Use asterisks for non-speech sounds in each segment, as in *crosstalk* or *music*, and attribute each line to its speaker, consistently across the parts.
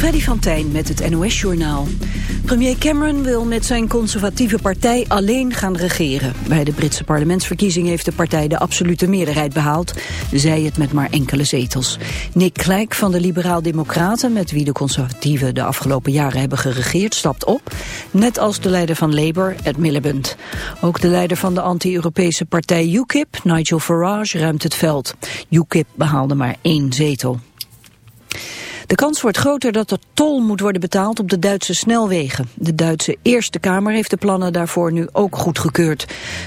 Speaker 1: Freddy van Tijn met het NOS-journaal. Premier Cameron wil met zijn conservatieve partij alleen gaan regeren. Bij de Britse parlementsverkiezing heeft de partij de absolute meerderheid behaald. Zij het met maar enkele zetels. Nick Clegg van de Liberaal-Democraten, met wie de conservatieven de afgelopen jaren hebben geregeerd, stapt op. Net als de leider van Labour, Ed Miliband. Ook de leider van de anti-Europese partij UKIP, Nigel Farage, ruimt het veld. UKIP behaalde maar één zetel. De kans wordt groter dat er tol moet worden betaald op de Duitse snelwegen. De Duitse Eerste Kamer heeft de plannen daarvoor nu ook goedgekeurd.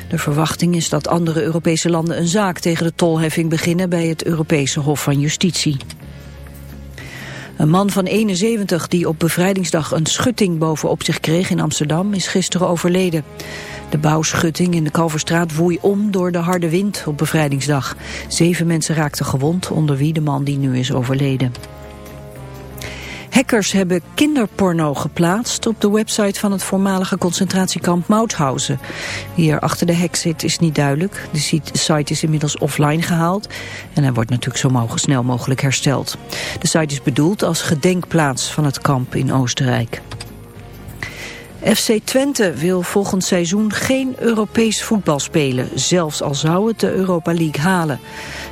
Speaker 1: De verwachting is dat andere Europese landen een zaak tegen de tolheffing beginnen bij het Europese Hof van Justitie. Een man van 71 die op bevrijdingsdag een schutting bovenop zich kreeg in Amsterdam is gisteren overleden. De bouwschutting in de Kalverstraat woei om door de harde wind op bevrijdingsdag. Zeven mensen raakten gewond, onder wie de man die nu is overleden. Hackers hebben kinderporno geplaatst op de website van het voormalige concentratiekamp Mauthausen. Wie er achter de hack zit is niet duidelijk. De site is inmiddels offline gehaald en hij wordt natuurlijk zo snel mogelijk hersteld. De site is bedoeld als gedenkplaats van het kamp in Oostenrijk. FC Twente wil volgend seizoen geen Europees voetbal spelen, zelfs al zou het de Europa League halen.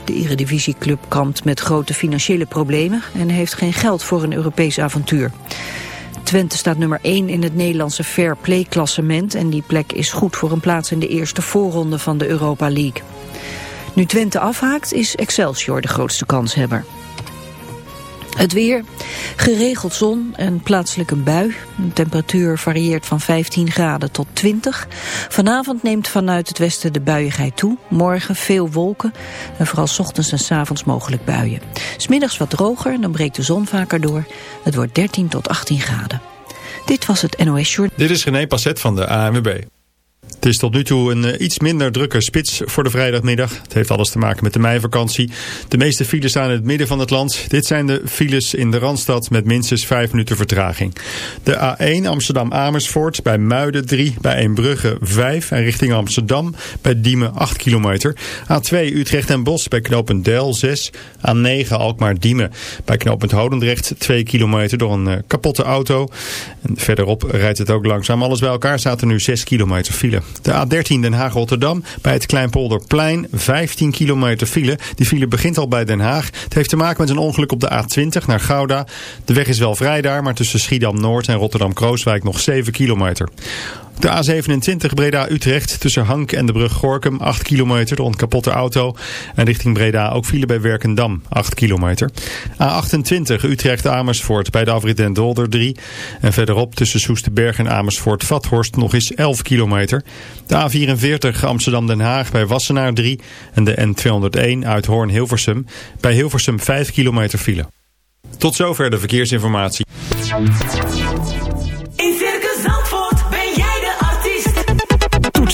Speaker 1: De Eredivisieclub kampt met grote financiële problemen en heeft geen geld voor een Europees avontuur. Twente staat nummer 1 in het Nederlandse Fair Play klassement en die plek is goed voor een plaats in de eerste voorronde van de Europa League. Nu Twente afhaakt is Excelsior de grootste kanshebber. Het weer, geregeld zon en plaatselijk een bui. De temperatuur varieert van 15 graden tot 20. Vanavond neemt vanuit het westen de buiigheid toe. Morgen veel wolken en vooral ochtends en s avonds mogelijk buien. Smiddags wat droger, dan breekt de zon vaker door. Het wordt 13 tot 18 graden. Dit was het NOS Short.
Speaker 2: Dit is René Passet van de ANWB. Het is tot nu toe een eh, iets minder drukke spits voor de vrijdagmiddag. Het heeft alles te maken met de meivakantie. De meeste files staan in het midden van het land. Dit zijn de files in de Randstad met minstens 5 minuten vertraging. De A1 Amsterdam-Amersfoort bij Muiden 3, bij Eembrugge 5 en richting Amsterdam bij Diemen 8 kilometer. A2 Utrecht en Bos bij knooppunt Del 6. A9 Alkmaar-Diemen bij knooppunt Hodendrecht 2 kilometer door een eh, kapotte auto. Verderop rijdt het ook langzaam. Alles bij elkaar staat er nu 6 kilometer file. De A13 Den Haag-Rotterdam bij het Kleinpolderplein 15 kilometer file. Die file begint al bij Den Haag. Het heeft te maken met een ongeluk op de A20 naar Gouda. De weg is wel vrij daar, maar tussen Schiedam-Noord en Rotterdam-Krooswijk nog 7 kilometer. De A27 Breda-Utrecht tussen Hank en de brug Gorkum 8 kilometer door een kapotte auto. En richting Breda ook file bij Werkendam 8 kilometer. A28 Utrecht-Amersfoort bij de afrit Den Dolder 3. En verderop tussen Soesterberg en Amersfoort-Vathorst nog eens 11 kilometer. De A44 Amsterdam-Den Haag bij Wassenaar 3. En de N201 uit Hoorn-Hilversum bij Hilversum 5 kilometer file. Tot zover de verkeersinformatie.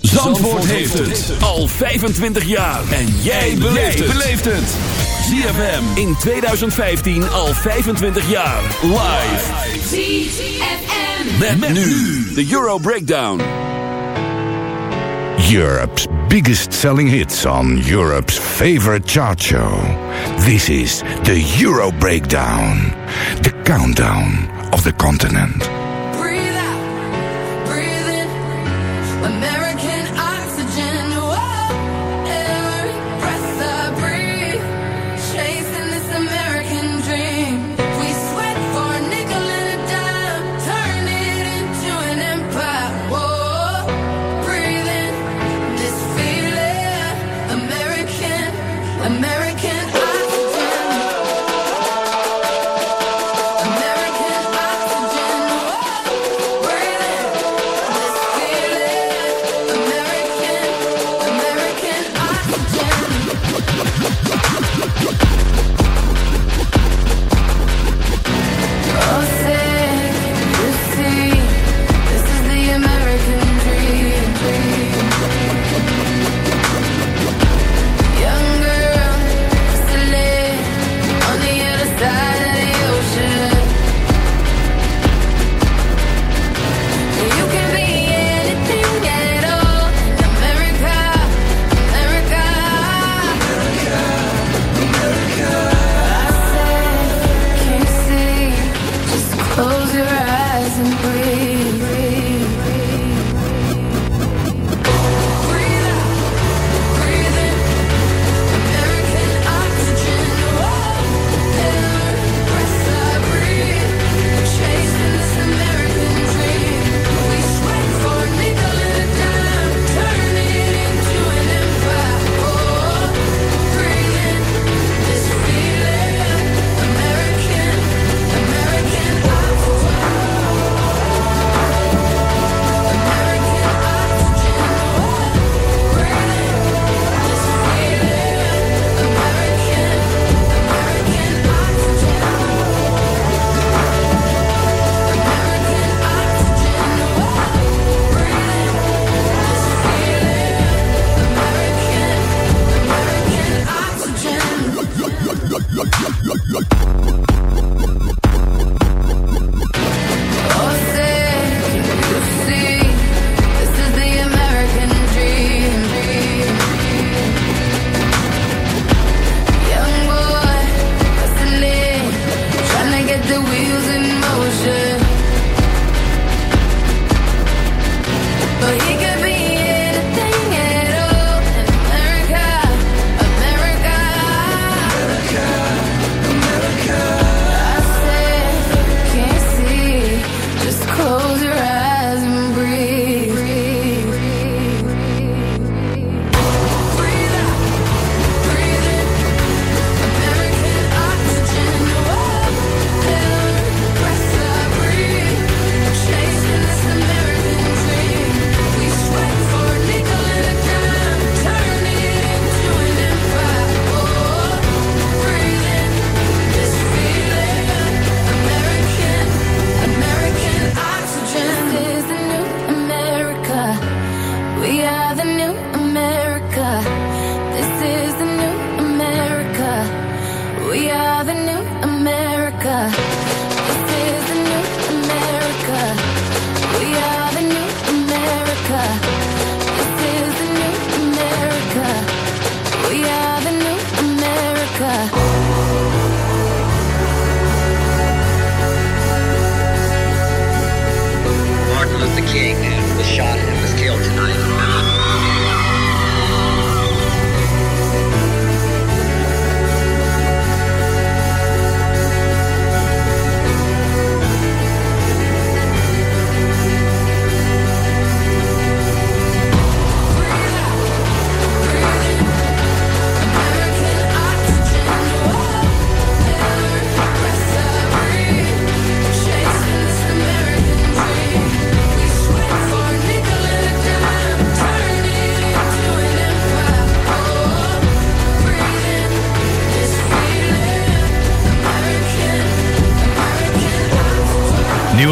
Speaker 3: Zandvoort, Zandvoort heeft, het. het al 25 jaar. En jij beleeft het. ZFM in 2015 al 25 jaar. Live.
Speaker 4: ZFM.
Speaker 3: Met, met nu de Euro Breakdown.
Speaker 5: Europe's biggest selling hits on Europe's favorite chart show. This is the Euro Breakdown. The countdown of the continent.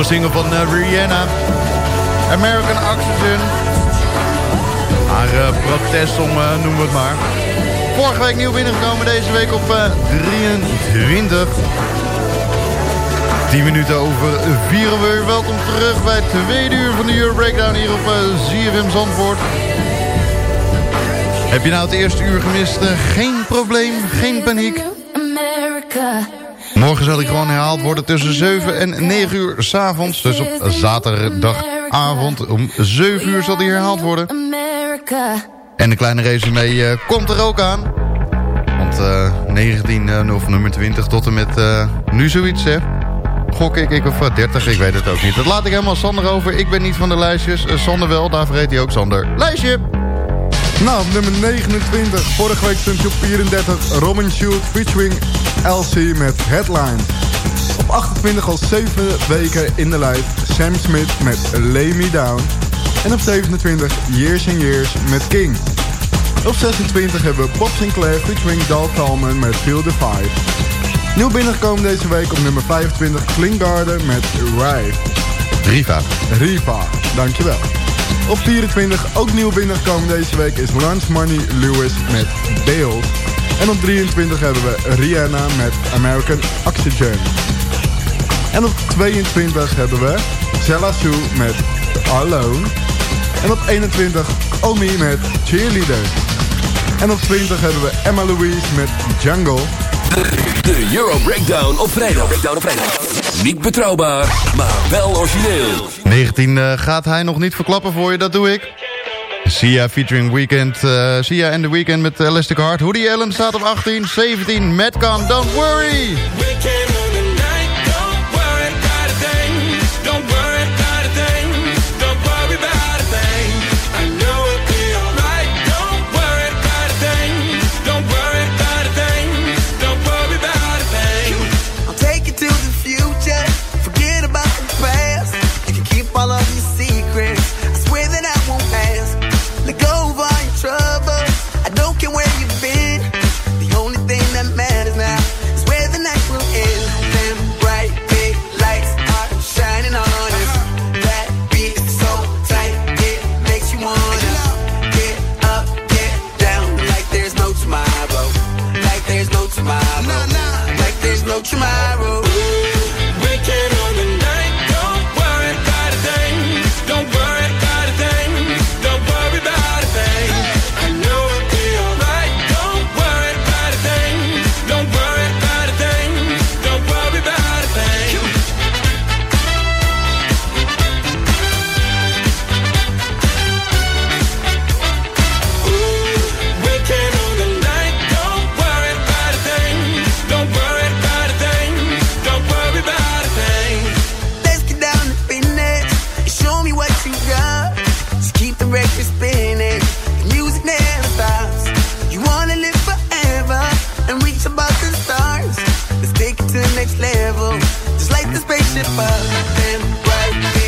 Speaker 6: single van eh, Rihanna. American Oxygen. Haar eh, protest om, eh, noem het maar. Vorige week nieuw binnengekomen, deze week op 23. 10 minuten over 4 uur. Welkom terug bij het tweede uur van de Euro Breakdown hier op ZFM Zandvoort. Heb je nou het eerste uur gemist? Geen probleem, geen paniek. America. Morgen zal ik gewoon herhaald worden tussen 7 en 9 uur s'avonds. Dus op zaterdagavond om 7 uur zal die herhaald worden. En de kleine resume uh, komt er ook aan. Want uh, 19, uh, of nummer 20 tot en met nu zoiets, hè. Gok ik, ik of 30, ik weet het ook niet. Dat laat ik helemaal Sander over. Ik ben niet van de lijstjes. Sander wel, daar vergeet hij ook Sander. Lijstje!
Speaker 7: Nou, op nummer 29. Vorige week stond je op 34. Robin Schultz featuring LC met Headlines. Op 28 al 7 weken in de lijst. Sam Smith met Lay Me Down. En op 27 Years and Years met King. Op 26 hebben we Bob Sinclair featuring Dal Talman met Feel the Five. Nieuw binnengekomen deze week op nummer 25 Klinggarden met Ride.
Speaker 6: Riva.
Speaker 7: Riva, dankjewel. Op 24 ook nieuw binnengekomen deze week is Lunch Money Lewis met Bales. En op 23 hebben we Rihanna met American Oxygen. En op 22 hebben we Sue met Alone. En op 21 Omi met Cheerleader. En op 20 hebben we Emma Louise met Jungle.
Speaker 3: De Euro Breakdown op vrijdag. Breakdown op vrijdag. Niet betrouwbaar, maar wel origineel.
Speaker 6: 19 uh, gaat hij nog niet verklappen voor je, dat doe ik. Sia featuring Weekend. Uh, Sia en The Weekend met Elastic Heart. Woody Allen staat op 18. 17, Madcon, Don't Worry.
Speaker 8: Above stars. Let's take it to the next level. Just like the spaceship up. Them bright big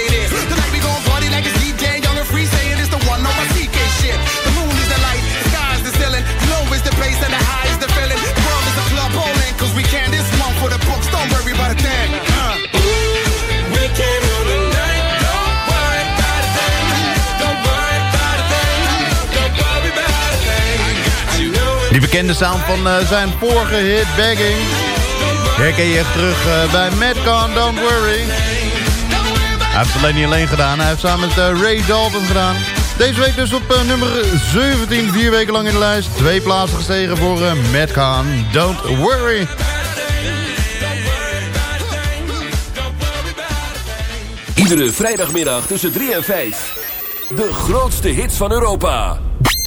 Speaker 6: bekende sound van uh, zijn vorige hit, Begging. Herken je terug uh, bij Madcon, Don't Worry. Hij heeft het alleen niet alleen gedaan. Hij heeft samen met uh, Ray Dalton gedaan. Deze week dus op eh, nummer 17, vier weken lang in de lijst. Twee plaatsen gestegen voor Khan. Don't worry.
Speaker 3: Iedere vrijdagmiddag tussen 3 en 5. De grootste hits van Europa.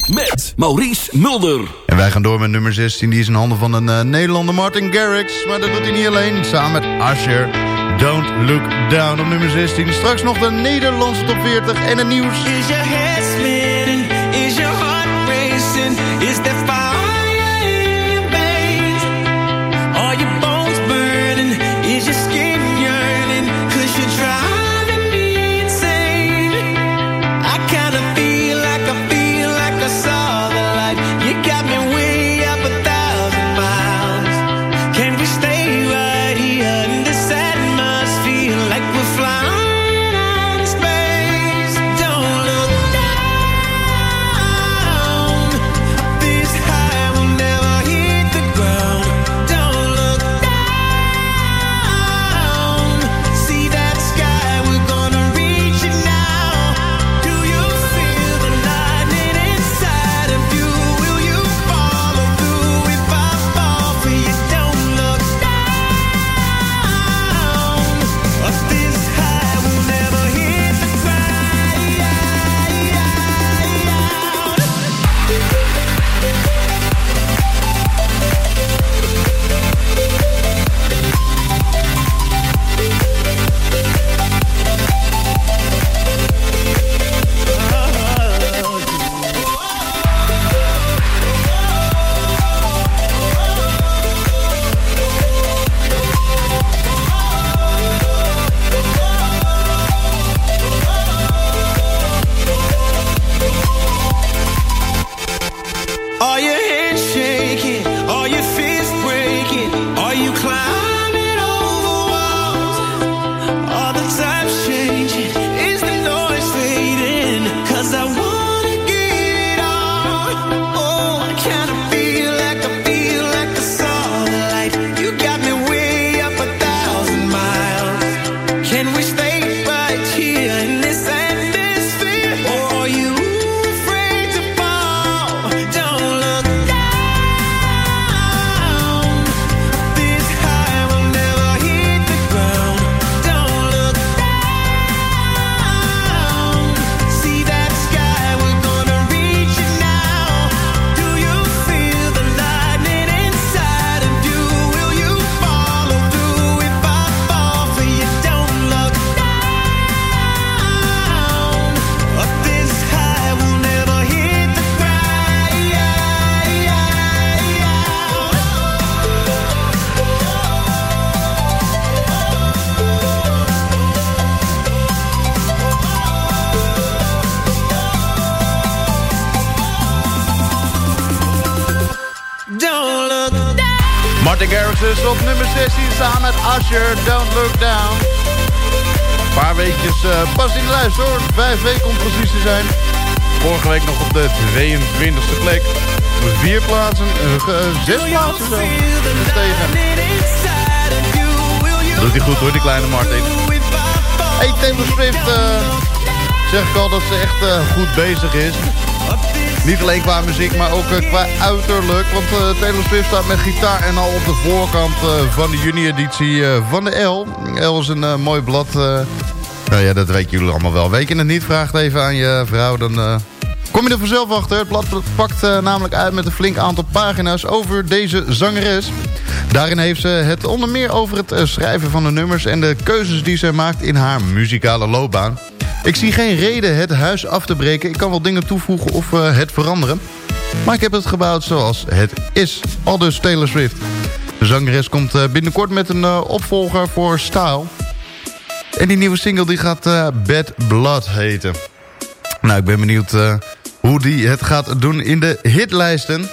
Speaker 3: Met Maurice Mulder.
Speaker 6: En wij gaan door met nummer 16. Die is in handen van een uh, Nederlander Martin Garrix. Maar dat doet hij niet alleen. Samen met Asher. Don't Look Down op nummer 16. Straks nog de Nederlandse top 40 en het nieuws.
Speaker 8: Is your head spinning? Is your heart racing? Is there fire Are your
Speaker 6: dus op nummer 16 samen met Asher. Don't Look Down. Een paar weekjes eh, pas in de lijst hoor. Vijf weken om precies te zijn. Vorige week nog op de 22e plek. Vier plaatsen, eh, zes plaatsen zo. Gestegen. Doet hij goed hoor, die kleine Martin. Hey, Taylor Swift, zeg ik al dat ze echt goed bezig is. Niet alleen qua muziek, maar ook eh, qua uiterlijk. Want eh, Taylor Swift staat met gitaar en al op de voorkant eh, van de juni-editie van de L. L is een mooi blad. nou ja, dat weten jullie allemaal wel. Weet je het niet, vraag het even aan je vrouw. Dan kom je er vanzelf achter. Het blad pakt namelijk uit met een flink aantal pagina's over deze zangeres. Daarin heeft ze het onder meer over het schrijven van de nummers... en de keuzes die zij maakt in haar muzikale loopbaan. Ik zie geen reden het huis af te breken. Ik kan wel dingen toevoegen of eh, het veranderen. Maar ik heb het gebouwd zoals het is. Aldus Taylor Swift. De zangeres komt eh, binnenkort met een eh, opvolger voor Style. En die nieuwe single die gaat Bad Blood heten. Nou, ik ben benieuwd hoe die het gaat doen in de hitlijsten.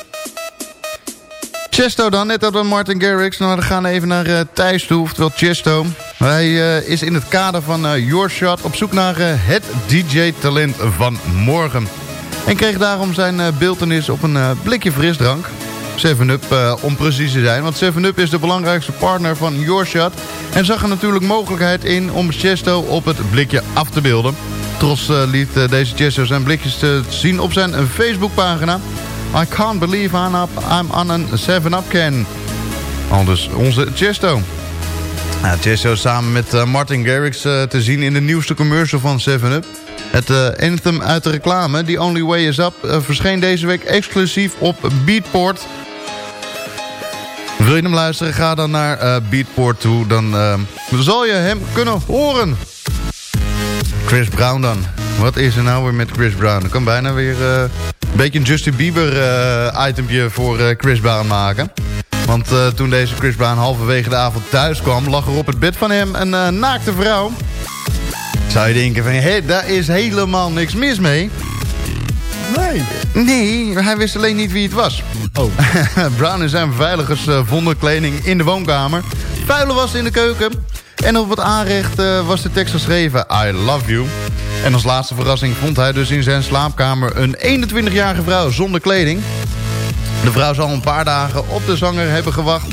Speaker 6: Chesto dan, net als Martin Garrix. Nou, we gaan even naar Thijs toe, oftewel Chesto. Hij uh, is in het kader van uh, Your Shot op zoek naar het DJ-talent van morgen. En kreeg daarom zijn beeldenis op een blikje frisdrank. 7-Up om precies te zijn. Want 7-Up is de belangrijkste partner van Your Shot. En zag er natuurlijk mogelijkheid in om Chesto op het blikje af te beelden. Trots eh, liet eh, deze Chesto zijn blikjes te zien op zijn Facebookpagina. I can't believe I'm, up, I'm on a 7-up can. Al dus onze Chesto. Ja, Chesto samen met eh, Martin Garrix eh, te zien in de nieuwste commercial van 7-Up. Het eh, anthem uit de reclame, The Only Way Is Up, verscheen deze week exclusief op Beatport. Wil je hem luisteren, ga dan naar Beatport toe. Dan zal je hem kunnen horen. Chris Brown dan. Wat is er nou weer met Chris Brown? Ik kan bijna weer een beetje een Justin Bieber itempje voor Chris Brown maken. Want eh, toen deze Chris Brown halverwege de avond thuis kwam... lag er op het bed van hem een eh, naakte vrouw. Zou je denken van, hé, daar is helemaal niks mis mee.
Speaker 7: Nee.
Speaker 6: Nee, hij wist alleen niet wie het was.
Speaker 7: Oh. *laughs*
Speaker 6: Brown en zijn beveiligers eh, vonden kleding in de woonkamer. Vuile was in de keuken. En op het aanrecht was de tekst geschreven... I love you. En als laatste verrassing vond hij dus in zijn slaapkamer... een 21-jarige vrouw zonder kleding. De vrouw zal een paar dagen op de zanger hebben gewacht...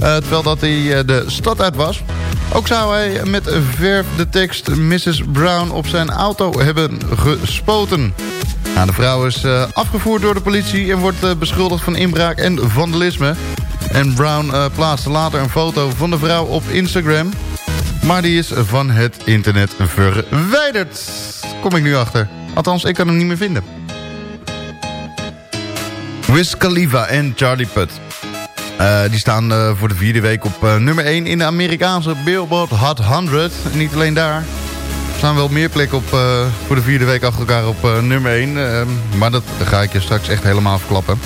Speaker 6: eh, terwijl dat hij eh, de stad uit was. Ook zou hij met verf de tekst Mrs. Brown op zijn auto hebben gespoten. Nou, de vrouw is eh, afgevoerd door de politie en wordt beschuldigd van inbraak en vandalisme. En Brown plaatste later een foto van de vrouw op Instagram. Maar die is van het internet verwijderd. Kom ik nu achter. Althans, ik kan hem niet meer vinden. Wiz Khalifa en Charlie Puth. Eh, die staan eh, voor de vierde week op eh, nummer 1 in de Amerikaanse Billboard Hot 100. En niet alleen daar. Er staan wel meer plekken op, voor de vierde week achter elkaar op nummer 1. eh, maar dat ga ik je straks echt helemaal verklappen.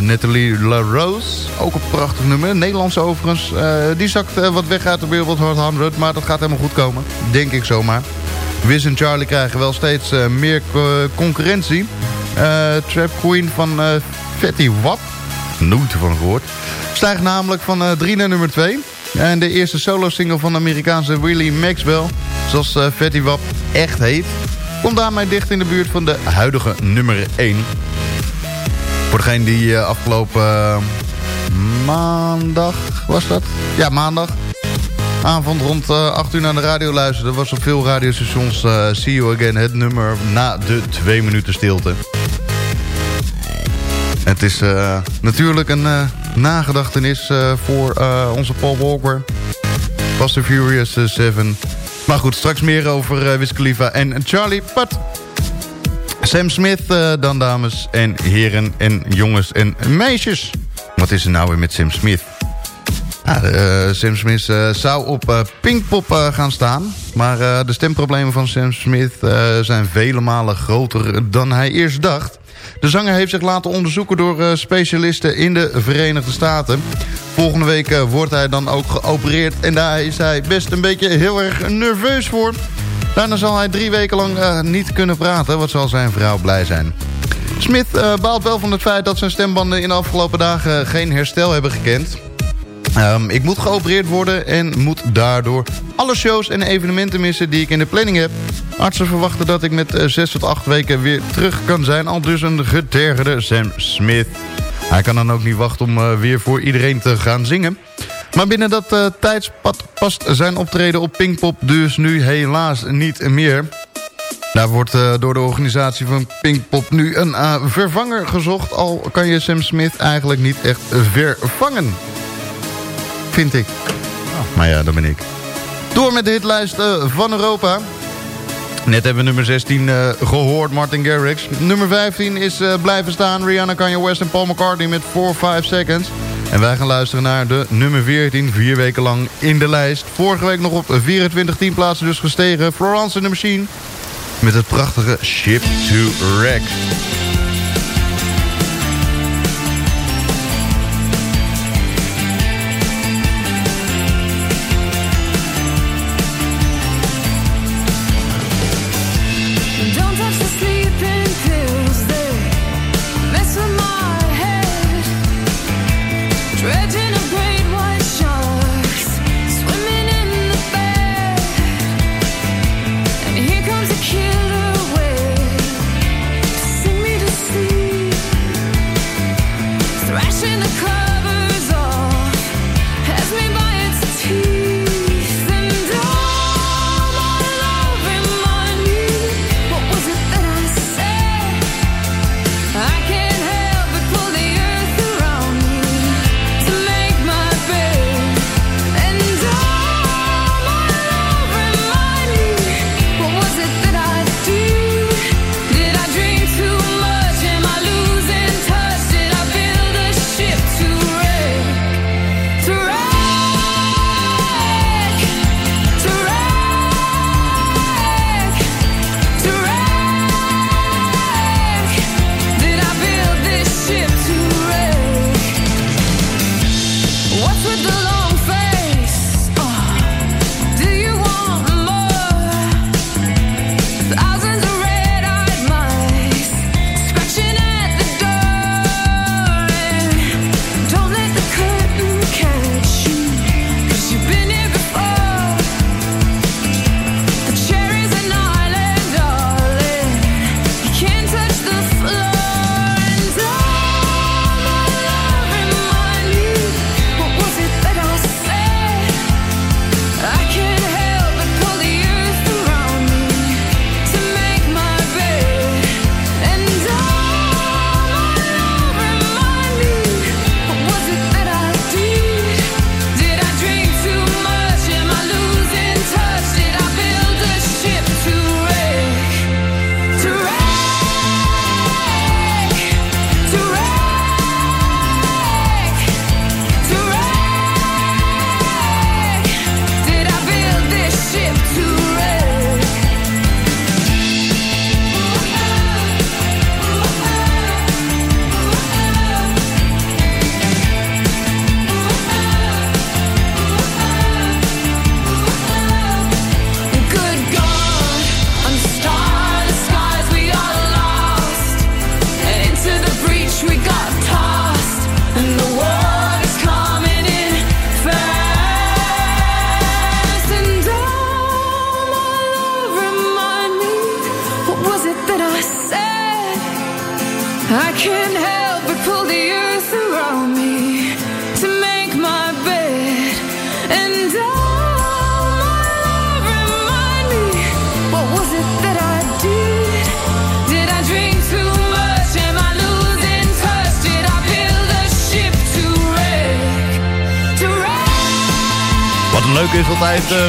Speaker 6: Nathalie LaRose, ook een prachtig nummer. Nederlands overigens. Die zakt wat weg uit de Billboard Hot 100. Maar dat gaat helemaal goed komen. Denk ik zomaar. Wiz en Charlie krijgen wel steeds meer co- concurrentie. Eh, Trap Queen van eh Fatty Wap. Nooit van gehoord. Stijgt namelijk van 3 naar nummer 2. En de eerste solo-single van de Amerikaanse Willie Maxwell... zoals eh Fatty Wap echt heet... komt daarmee dicht in de buurt van de huidige nummer 1. Voor degene die eh, afgelopen eh, maandag was dat? Ja, maandag. Avond rond eh 8 uur naar de radio luisterde... was op veel radiostations eh, See You Again het nummer na de twee minuten stilte. Het is eh, natuurlijk een eh, nagedachtenis eh, voor onze Paul Walker. Fast and Furious eh, 7. Maar goed, straks meer over Wiz en Charlie Putt. Sam Smith dan, dames en heren en jongens en meisjes. Wat is er nou weer met Sam Smith? Sam Smith zou op Pinkpop gaan staan. Maar de stemproblemen van Sam Smith zijn vele malen groter dan hij eerst dacht. De zanger heeft zich laten onderzoeken door eh, specialisten in de Verenigde Staten. Volgende week eh, wordt hij dan ook geopereerd. En daar is hij best een beetje heel erg nerveus voor. Daarna zal hij drie weken lang eh, niet kunnen praten. Wat zal zijn vrouw blij zijn. Smith baalt wel van het feit dat zijn stembanden in de afgelopen dagen geen herstel hebben gekend. Ehm, ik moet geopereerd worden en moet daardoor alle shows en evenementen missen die ik in de planning heb. Artsen verwachten dat ik met eh, zes tot acht weken weer terug kan zijn. Al dus een getergerde Sam Smith. Hij kan dan ook niet wachten om eh, weer voor iedereen te gaan zingen. Maar binnen dat eh, tijdspad past zijn optreden op Pinkpop dus nu helaas niet meer. Daar wordt eh, door de organisatie van Pinkpop nu een eh, vervanger gezocht. Al kan je Sam Smith eigenlijk niet echt vervangen. Vind ik. Maar ja, dat ben ik. Door met de hitlijst van Europa. Net hebben we nummer 16 eh, gehoord, Martin Garrix. Nummer 15 is eh, blijven staan. Rihanna, Kanye West en Paul McCartney met 4-5 Seconds. En wij gaan luisteren naar de nummer 14, vier weken lang in de lijst. Vorige week nog op 24 10 plaatsen dus gestegen. Florence in the Machine met het prachtige Ship to Wreck.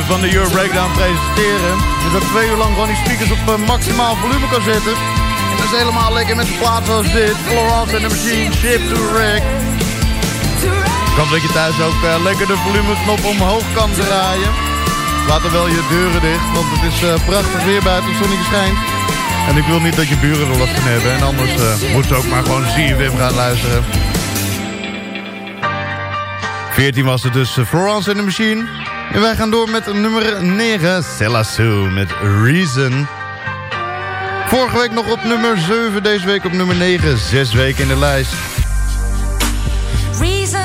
Speaker 6: Van de Euro Breakdown presenteren. Is dat ik twee uur lang gewoon die speakers op eh, maximaal volume kan zetten. En dat is helemaal lekker met een plaat zoals dit. Florence and the Machine, Ship to Wreck. Ik hoop dat je thuis ook eh, lekker de volumeknop omhoog kan draaien. Laat er wel je deuren dicht, want het is eh, prachtig weer buiten, het zonnetje schijnt. En ik wil niet dat je buren er last van hebben. En anders moeten ze ook maar gewoon CFM gaan luisteren. 14 was het dus Florence and the Machine. En wij gaan door met nummer 9, Selassou met Reason. Vorige week nog op nummer 7, deze week op nummer 9. Zes weken in de lijst.
Speaker 4: Reason,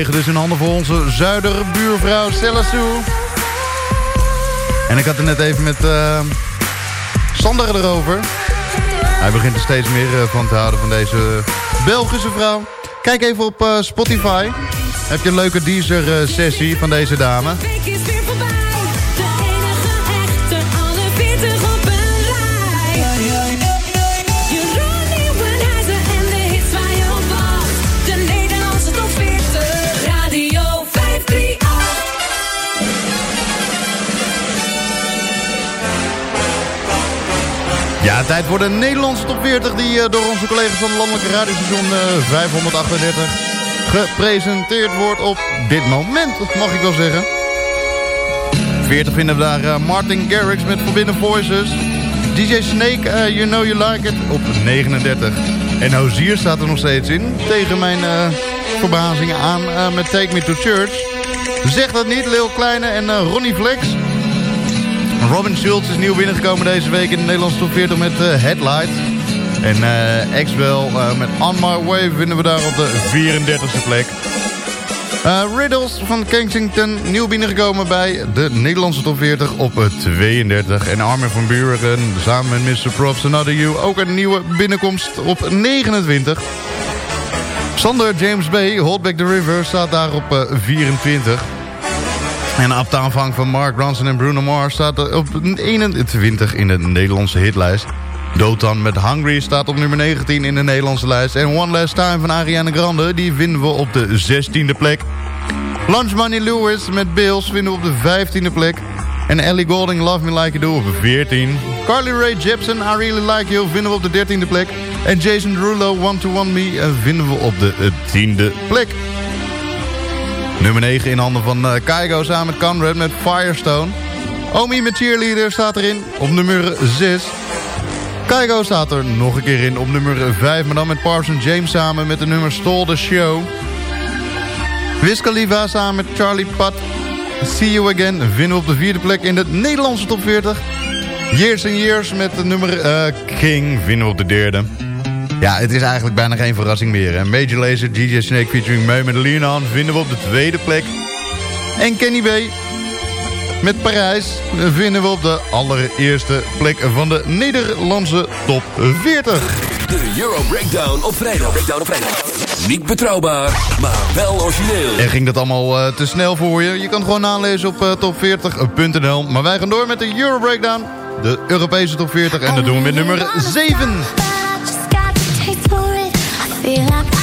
Speaker 6: 9 dus in handen voor onze zuiderbuurvrouw Selassou. En ik had het net even met eh, Sander erover. Hij begint er steeds meer eh, van te houden van deze Belgische vrouw. Kijk even op eh, Spotify. Heb je een leuke Deezer-sessie van deze dame. Tijd voor de Nederlandse top 40 die eh, door onze collega's van de landelijke radiostation eh, 538 gepresenteerd wordt op dit moment, mag ik wel zeggen. 40 vinden we daar eh, Martin Garrix met Forbidden Voices. DJ Snake, eh, You Know You Like It op 39. En Hozier staat er nog steeds in. Tegen mijn eh verbazing aan eh, met Take Me To Church. Zeg dat niet, Lil Kleine en eh, Ronnie Flex. Robin Schultz is nieuw binnengekomen deze week in de Nederlandse top 40 met eh, Headlight. En Axwell uh, met On My Way vinden we daar op de 34e plek. Riddles van Kensington, nieuw binnengekomen bij de Nederlandse top 40 op 32. En Armin van Buren samen met Mr. Props Another You ook een nieuwe binnenkomst op 29. Sander James Bay, Hold Back the River, staat daar op 24. En op de aanvang van Mark Ronson en Bruno Mars staat op 21 in de Nederlandse hitlijst. Dotan met Hungry staat op nummer 19 in de Nederlandse lijst. En One Last Time van Ariana Grande, die vinden we op de 16e plek. Lunch Money Lewis met Bills vinden we op de 15e plek. En Ellie Golding, Love Me Like You Do op de 14. Carly Rae Jepsen, I Really Like You vinden we op de 13e plek. En Jason Derulo, One to One Me vinden we op de 10e plek. Nummer 9 in handen van uh, Kaigo samen met Conrad met Firestone. Omi met Cheerleader staat erin op nummer 6. Kaigo staat er nog een keer in op nummer 5. Maar dan met Parson James samen met de nummer Stole the Show. Wiz Khalifa samen met Charlie Pat. See You Again vinden we op de vierde plek in de Nederlandse top 40. Years and Years met de nummer uh, King we op de derde. Ja, het is eigenlijk bijna geen verrassing meer. Hè? Major Lazer, DJ Snake featuring Meu met Leon vinden we op de tweede plek. En Kenny B met Parijs vinden we op de allereerste plek van de Nederlandse top 40.
Speaker 3: De Euro Breakdown op vrijdag. Breakdown op vrijdag. Niet betrouwbaar, maar wel origineel.
Speaker 6: En ging dat allemaal uh, te snel voor je? Je kan het gewoon nalezen op uh, top40.nl. Maar wij gaan door met de Euro Breakdown. De Europese top 40. En dat doen we met nummer 7.
Speaker 4: Feel like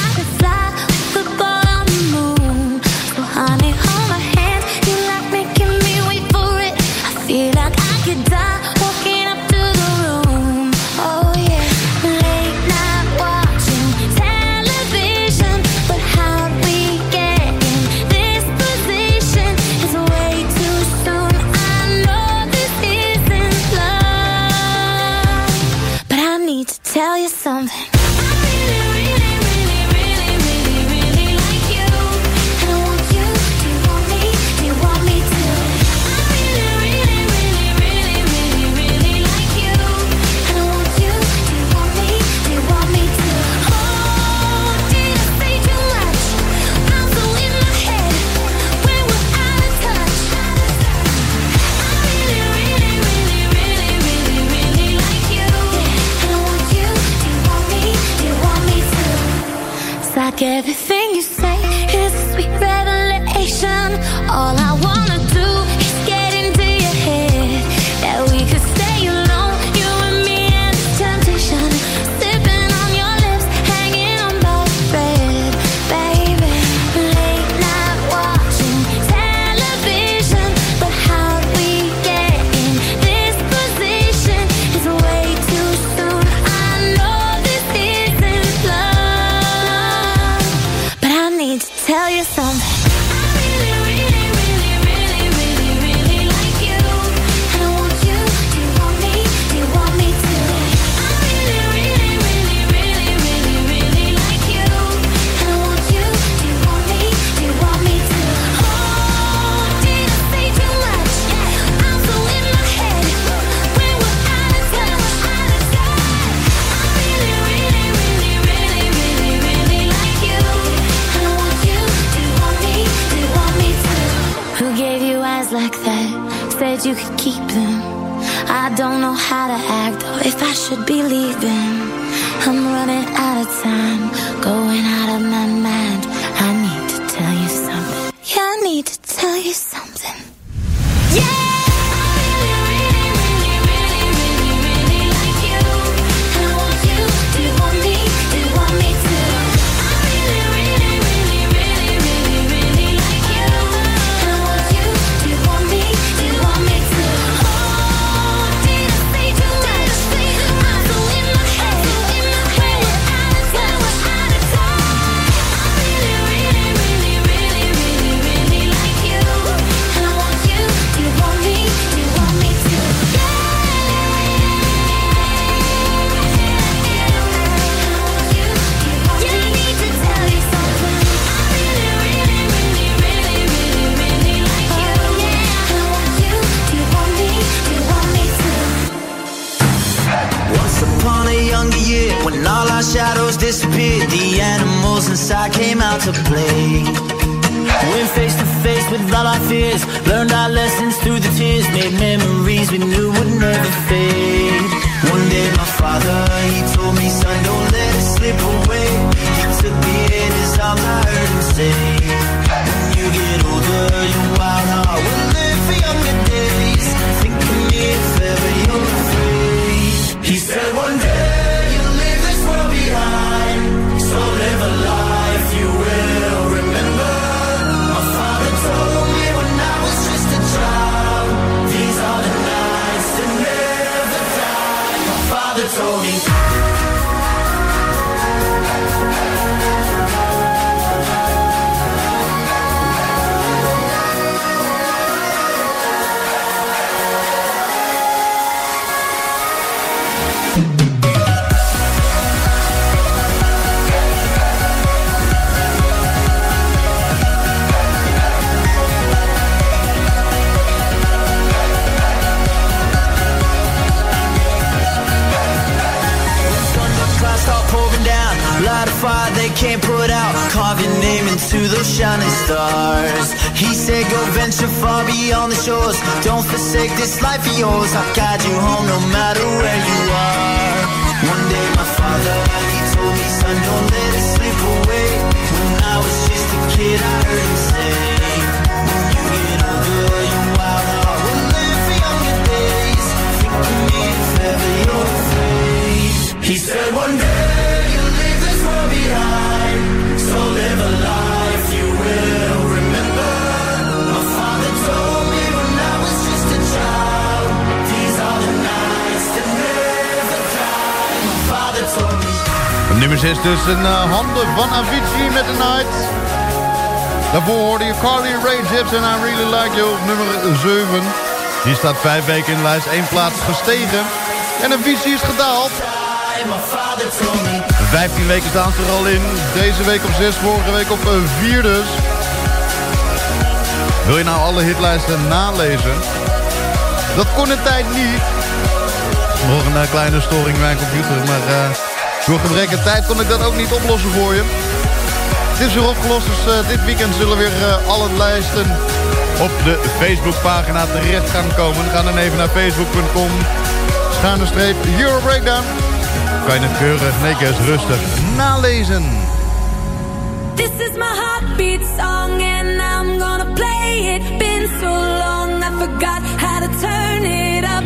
Speaker 6: Nummer 6 in uh, handen van Avicii met The Night. Daarvoor hoorde je Carly Rae Jepsen en I Really Like You nummer 7. Die staat 5 weken in de lijst, 1 plaats gestegen. En Avicii is gedaald. 15 weken staan ze er al in. Deze week op 6, vorige week op 4 dus. Wil je nou alle hitlijsten nalezen? Dat kon een tijd niet. Nog een eh, kleine storing in mijn computer, maar eh, door gebrek aan tijd kon ik dat ook niet oplossen voor je. Het is weer opgelost, dus eh, dit weekend zullen weer eh, alle lijsten op de Facebookpagina terecht gaan komen. Ga dan even naar facebook.com, schuine streep, Euro Breakdown. Kan je het keurig, netjes, rustig nalezen.
Speaker 5: This is my heartbeat song and I'm gonna play it. Been so long I forgot how to turn it up,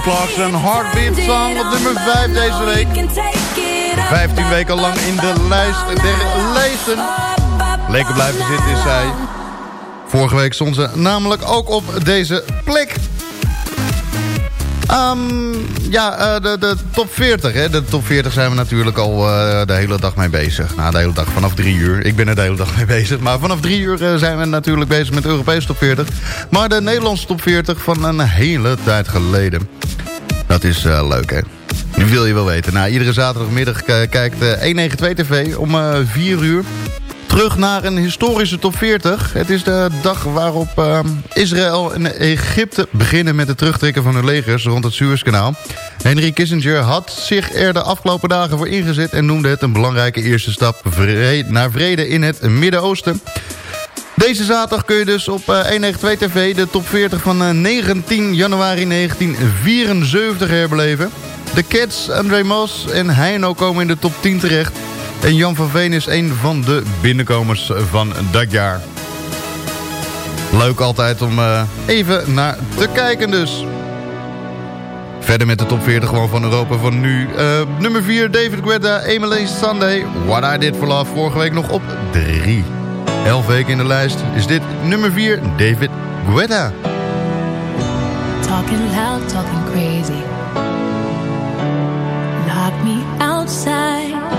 Speaker 6: Kelly Clarkson, Heartbeat Song op nummer 5 deze week. 15 weken lang in de lijst der lijsten. Lekker blijven zitten is zij. Vorige week stond ze namelijk ook op deze plek. Ehm, ja, eh, de, de top 40. Hè. De top 40 zijn we natuurlijk al eh, de hele dag mee bezig. Nou, de hele dag vanaf drie uur. Ik ben er de hele dag mee bezig. Maar vanaf drie uur eh, zijn we natuurlijk bezig met de Europese top 40. Maar de Nederlandse top 40 van een hele tijd geleden. Dat is leuk, hè? Nu wil je wel weten. Nou, iedere zaterdagmiddag kijkt 192 TV om 4 uur terug naar een historische top 40. Het is de dag waarop uh, Israël en Egypte beginnen met het terugtrekken van hun legers rond het Suezkanaal. Henry Kissinger had zich er de afgelopen dagen voor ingezet en noemde het een belangrijke eerste stap naar vrede in het Midden-Oosten. Deze zaterdag kun je dus op uh, 192 TV de top 40 van 19 januari 1974 herbeleven. De Cats, André Moss en Heino komen in de top 10 terecht. En Jan van Veen is een van de binnenkomers van dat jaar. Leuk altijd om uh, even naar te kijken dus. Verder met de top 40 gewoon van Europa van nu. Uh, nummer 4, David Guetta, Emily Sunday. What I Did For Love, vorige week nog op 3. 11 weken in de lijst is dit nummer 4, David Guetta.
Speaker 5: Talking loud, talking crazy. Lock me outside.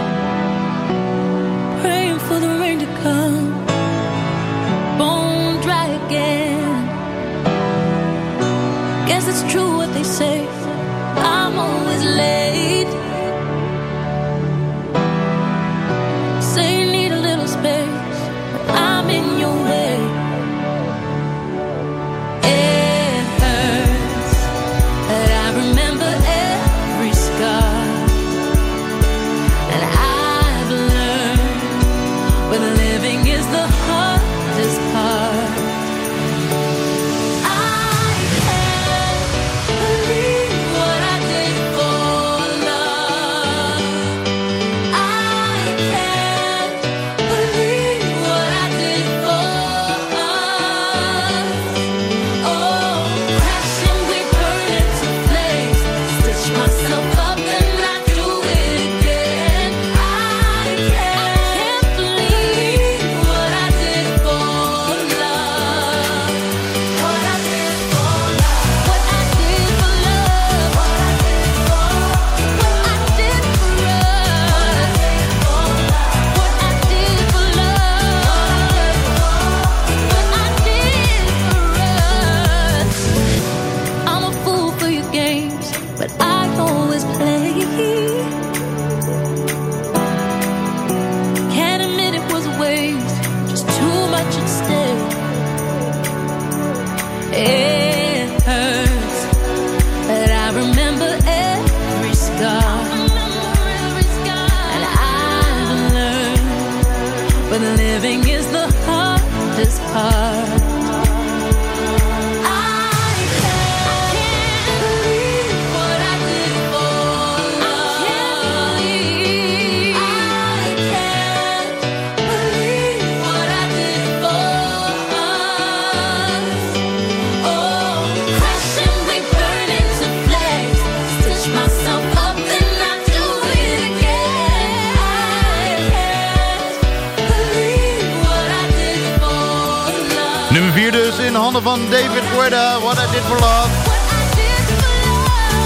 Speaker 6: Nummer 4 dus in handen van David Guetta, What I Did For Love.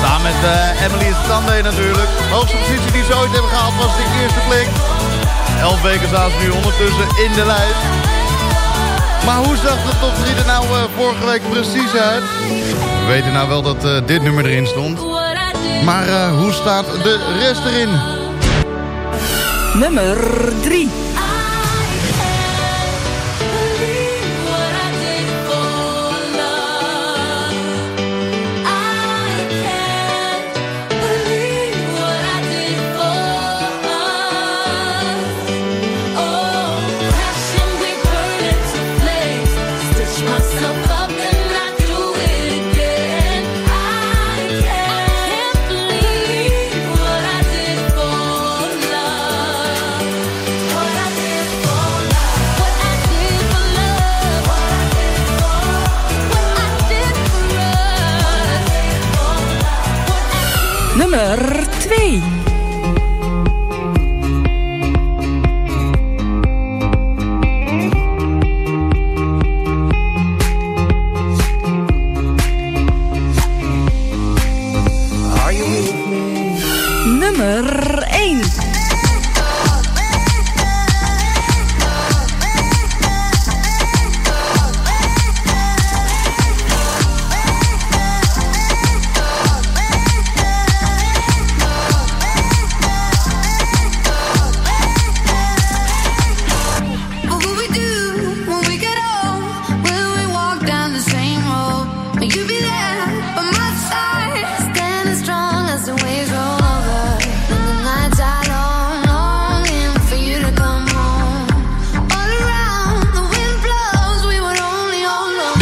Speaker 6: Samen met eh, Emily Sunday natuurlijk. Hoogste positie die ze ooit hebben gehaald was de eerste plek. 11 weken staan ze nu ondertussen in de lijst. Maar hoe zag de top 3 er nou eh, vorige week precies uit? We weten nou wel dat eh, dit nummer erin stond. Maar hoe staat de rest erin?
Speaker 9: Nummer 3.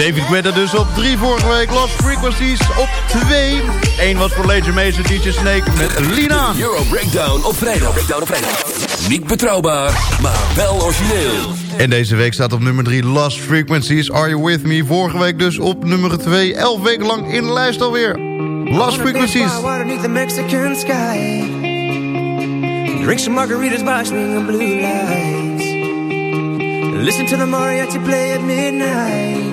Speaker 6: David Guetta dus op 3 vorige week. Lost Frequencies op 2. Eén was voor Leisure Mason, DJ Snake met Lina.
Speaker 3: Euro Breakdown op vrijdag. Breakdown op vrijdag. Niet betrouwbaar, maar wel origineel.
Speaker 6: En deze week staat op nummer 3 Lost Frequencies, Are You With Me? Vorige week dus op nummer 2. 11 weken lang in de lijst alweer. Lost Frequencies.
Speaker 8: The Mexican sky. Drink some margaritas by swinging blue lights. Listen to the mariachi play at midnight.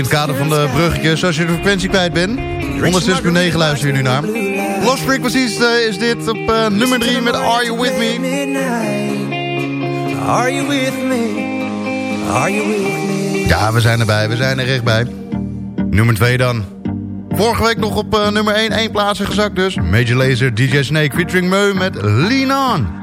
Speaker 6: In het kader van de bruggetjes, als je de frequentie kwijt bent. 106.9 luister je nu naar. Lost Frequencies eh, is dit op eh, nummer 3 met Are You With Me?
Speaker 8: Are you with me? Are you with me?
Speaker 6: Ja, we zijn erbij, we zijn er echt bij. Nummer 2 dan. Vorige week nog op eh, nummer 1, één plaats gezakt dus. Major Lazer, DJ Snake featuring Meu met Lean On.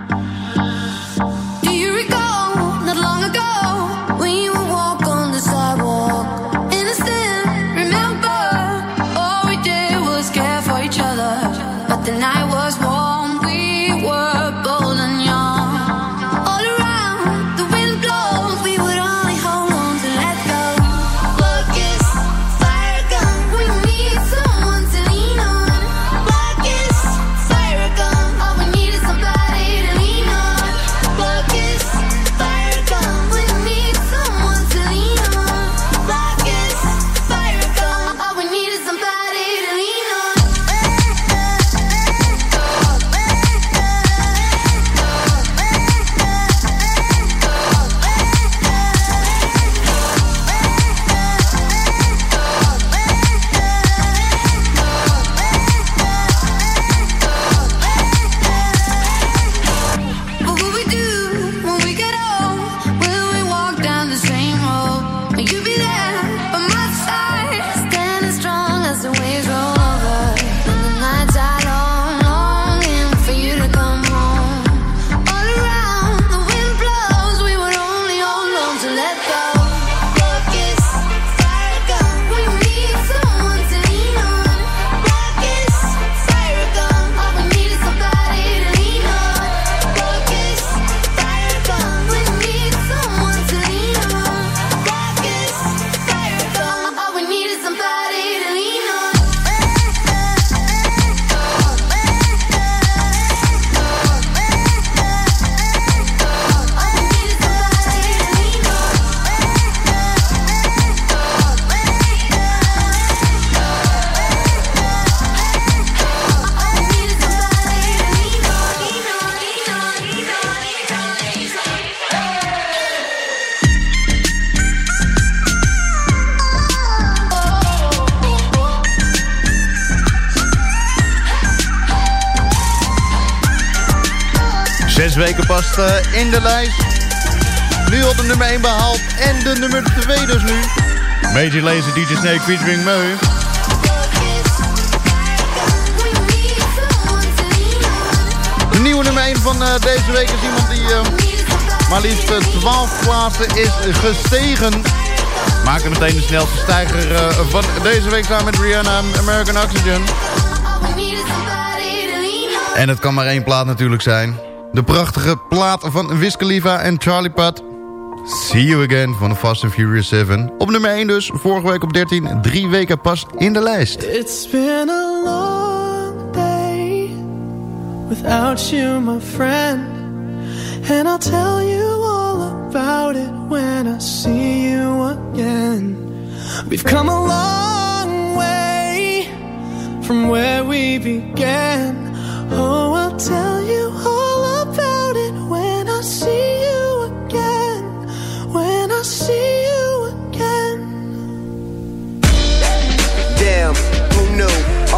Speaker 6: In de lijst. Nu al de nummer 1 behaald en de nummer 2 dus nu. Major Lazer, DJ Snake featuring Meu. De nieuwe nummer 1 van eh, deze week is iemand die eh, maar liefst eh, 12 plaatsen is gestegen. Maken meteen de snelste stijger eh, van deze week samen met Rihanna American Oxygen. En het kan maar één plaat natuurlijk zijn. De prachtige plaat van Wiz Khalifa en Charlie Puth. See You Again van de Fast and Furious 7. Op nummer 1 dus, vorige week op 13. Drie weken pas in de lijst.
Speaker 10: It's been a long day without you, my friend. And I'll tell you all about it when I see you again. We've come a long way from where we began. Oh, I'll tell you all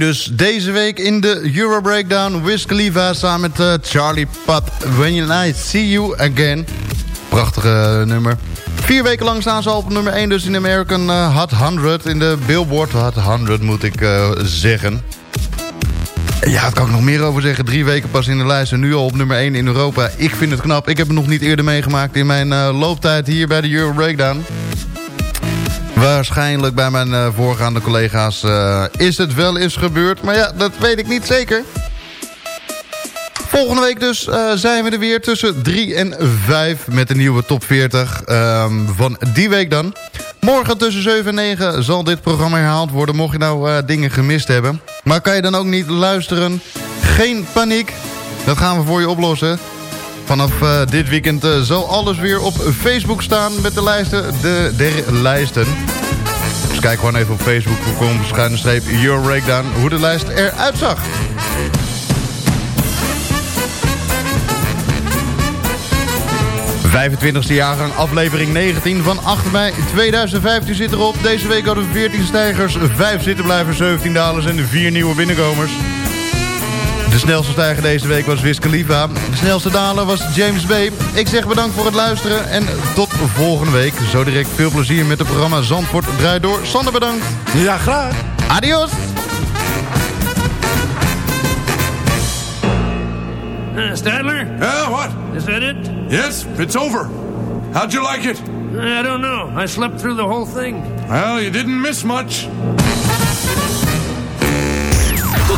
Speaker 6: dus deze week in de Euro Breakdown. Wiz Khalifa samen met eh, Charlie Puth. When you I see you again. Prachtige nummer. Vier weken lang staan ze al op nummer 1 dus in de American eh, Hot 100. In de Billboard Hot 100 moet ik eh, zeggen. Ja, daar kan ik nog meer over zeggen. Drie weken pas in de lijst en nu al op nummer 1 in Europa. Ik vind het knap. Ik heb het nog niet eerder meegemaakt in mijn eh, looptijd hier bij de Euro Breakdown. Waarschijnlijk bij mijn eh, voorgaande collega's eh, is het wel eens gebeurd. Maar ja, dat weet ik niet zeker. Volgende week dus eh, zijn we er weer tussen 3 en 5 met de nieuwe top 40 ehm, van die week dan. Morgen tussen 7 en 9 zal dit programma herhaald worden... mocht je nou dingen gemist hebben. Maar kan je dan ook niet luisteren? Geen paniek. Dat gaan we voor je oplossen. Vanaf eh, dit weekend eh, zal alles weer op Facebook staan... met de lijsten de, der lijsten. Dus kijk gewoon even op facebook.com schuine streep Your Breakdown... hoe de lijst eruit zag. 25e jaargang, aflevering 19 van 8 mei 2015 zit erop. Deze week hadden we 14 stijgers, 5 zittenblijvers, 17 dalers en 4 nieuwe binnenkomers. De snelste stijger deze week was Wiz Khalifa. De snelste daler was James Bay. Ik zeg bedankt voor het luisteren en tot volgende week. Zo direct veel plezier met het programma Zandvoort draait door. Sander bedankt.
Speaker 7: Ja, graag.
Speaker 6: Adios.
Speaker 11: Uh, Stadler?
Speaker 12: Yeah, what?
Speaker 11: Is that it?
Speaker 12: Yes, it's over. How'd you like it?
Speaker 11: I don't know. I slept through the whole thing.
Speaker 12: Well, you didn't miss much.